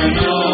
Señor.